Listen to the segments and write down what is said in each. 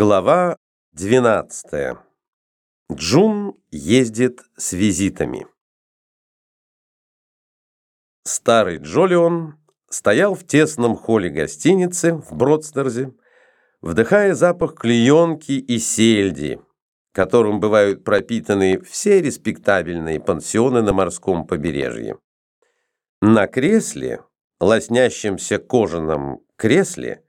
Глава 12. Джун ездит с визитами. Старый Джолион стоял в тесном холле гостиницы в Бродстерзе, вдыхая запах клеенки и сельди, которым бывают пропитаны все респектабельные пансионы на морском побережье. На кресле, лоснящемся кожаном кресле,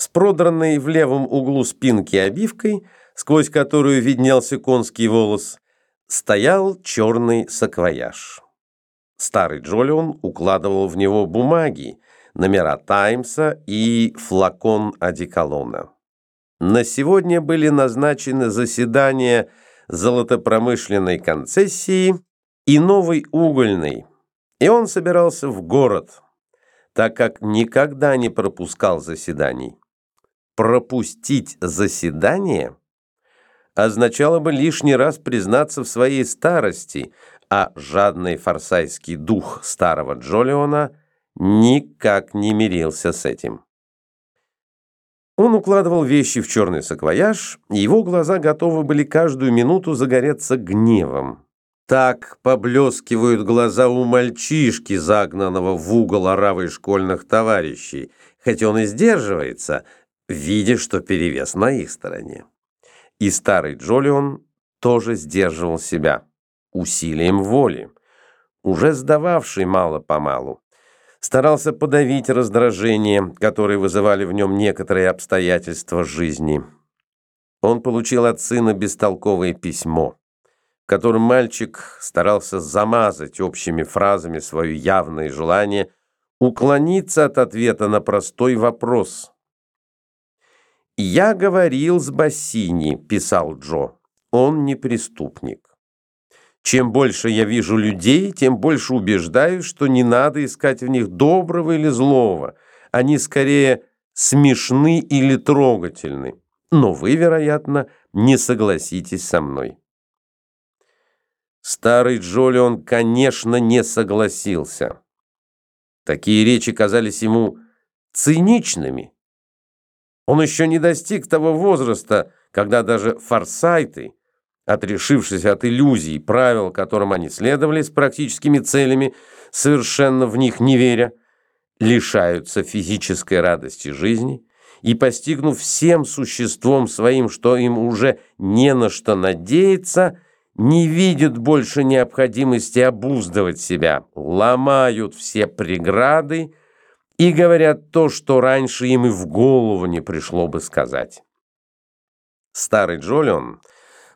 с продранной в левом углу спинки обивкой, сквозь которую виднелся конский волос, стоял черный саквояж. Старый Джолион укладывал в него бумаги, номера «Таймса» и флакон одеколона. На сегодня были назначены заседания золотопромышленной концессии и новой угольной, и он собирался в город, так как никогда не пропускал заседаний пропустить заседание означало бы лишний раз признаться в своей старости, а жадный форсайский дух старого Джолиона никак не мирился с этим. Он укладывал вещи в черный саквояж, и его глаза готовы были каждую минуту загореться гневом. Так поблескивают глаза у мальчишки, загнанного в угол оравой школьных товарищей. Хоть он и сдерживается, видя, что перевес на их стороне. И старый Джолион тоже сдерживал себя усилием воли, уже сдававший мало-помалу. Старался подавить раздражение, которое вызывали в нем некоторые обстоятельства жизни. Он получил от сына бестолковое письмо, в котором мальчик старался замазать общими фразами свое явное желание уклониться от ответа на простой вопрос – «Я говорил с Бассини», — писал Джо. «Он не преступник. Чем больше я вижу людей, тем больше убеждаюсь, что не надо искать в них доброго или злого. Они скорее смешны или трогательны. Но вы, вероятно, не согласитесь со мной». Старый Джолион, конечно, не согласился. Такие речи казались ему циничными. Он еще не достиг того возраста, когда даже форсайты, отрешившись от иллюзий правил, которым они следовали с практическими целями, совершенно в них не веря, лишаются физической радости жизни и, постигнув всем существом своим, что им уже не на что надеяться, не видят больше необходимости обуздывать себя, ломают все преграды, и говорят то, что раньше им и в голову не пришло бы сказать. Старый Джолион,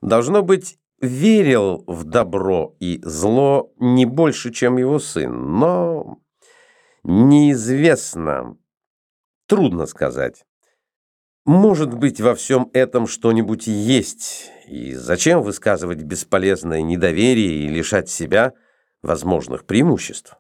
должно быть, верил в добро и зло не больше, чем его сын, но неизвестно, трудно сказать. Может быть, во всем этом что-нибудь есть, и зачем высказывать бесполезное недоверие и лишать себя возможных преимуществ?